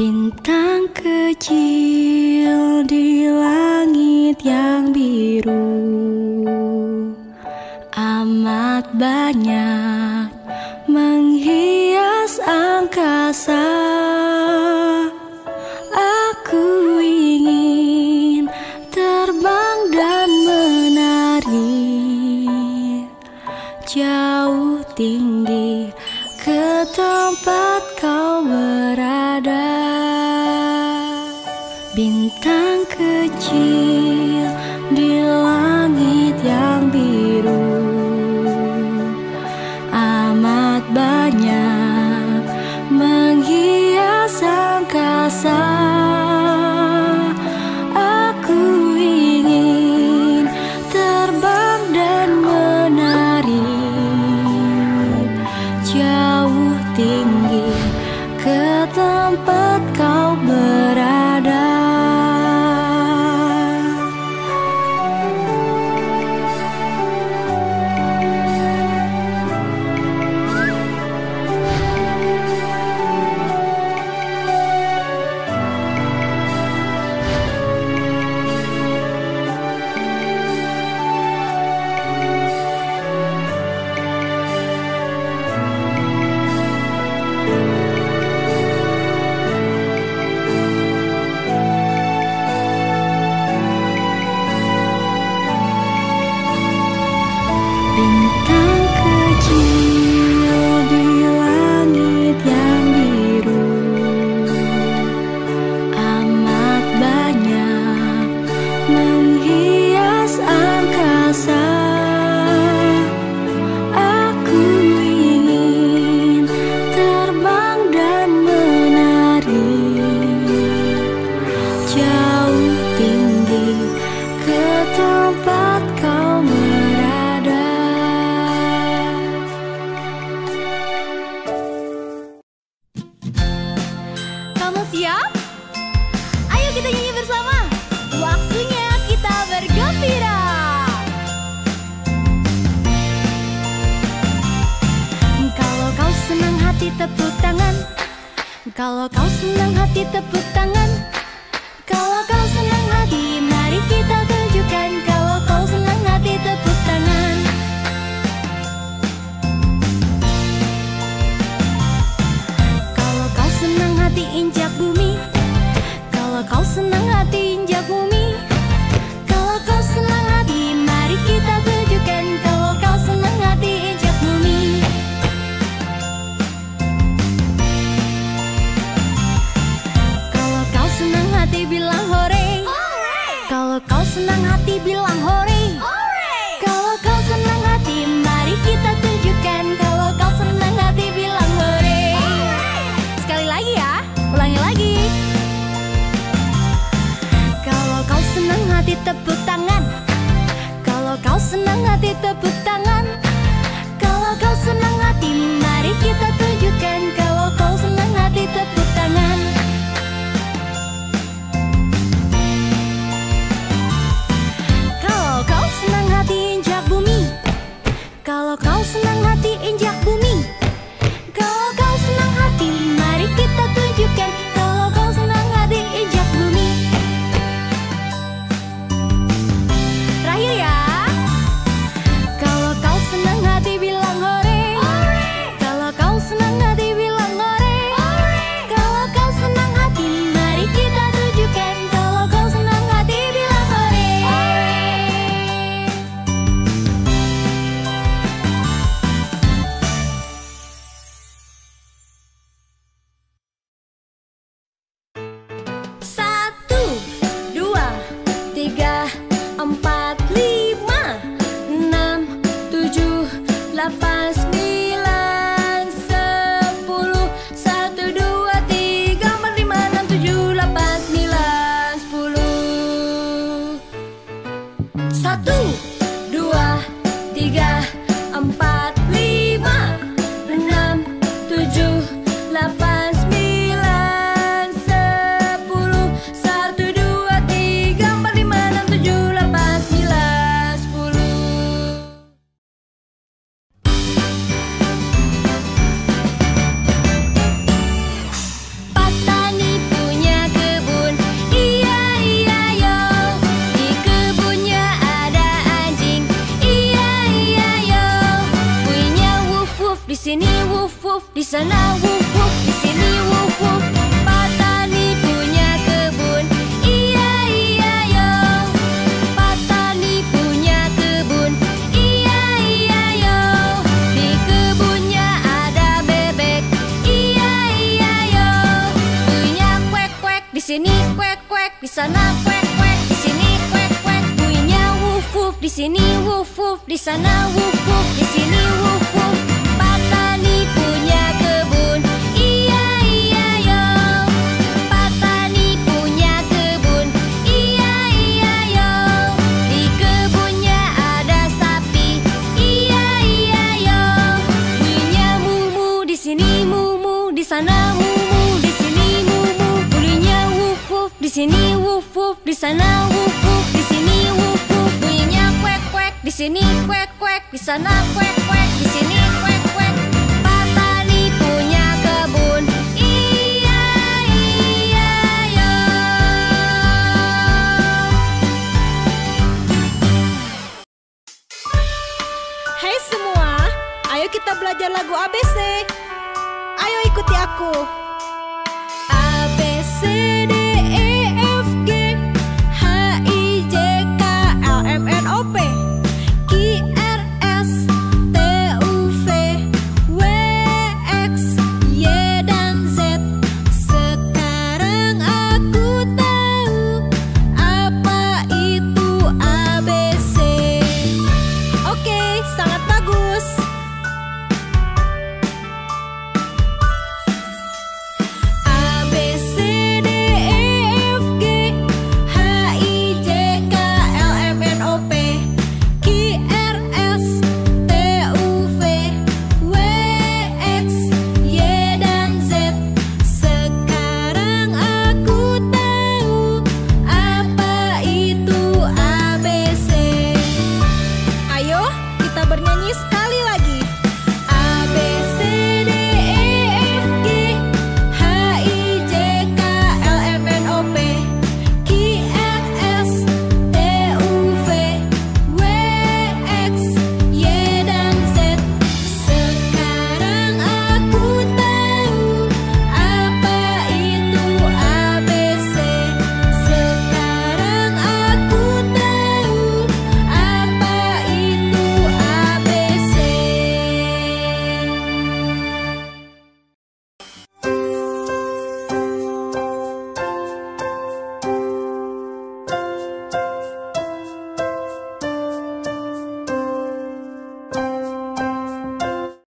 Bintang kecil di langit yang biru. Amat banyak menghias angkasa. sang kecil di 平淡可知 tepuk tangan. Kalau kau senang hati tepuk tangan. Kalau kau senang hati mari kita ke Senang hati bilang hore. Wuf wuf di sini wuf wuf Petani punya kebun. Iya iya yo. Petani punya kebun. Iya iya yo. Di kebunnya ada bebek. Iya iya yo. Bunyinya kuek kuek di sini kuek kuek di sana kuek kuek di sini kuek kuek Bunyinya wuf di sini wuf di sana wuf wuf di sini wuf di sini wuf wuf di sana wuf wuf di sini wuf wuf Bunyinya kuek kuek di sini kuek kuek di sana kuek kuek di sini kuek kuek Petani punya kebun Iya iya yo Hai semua, ayo kita belajar lagu ABC. Ayo ikuti aku. arriscar.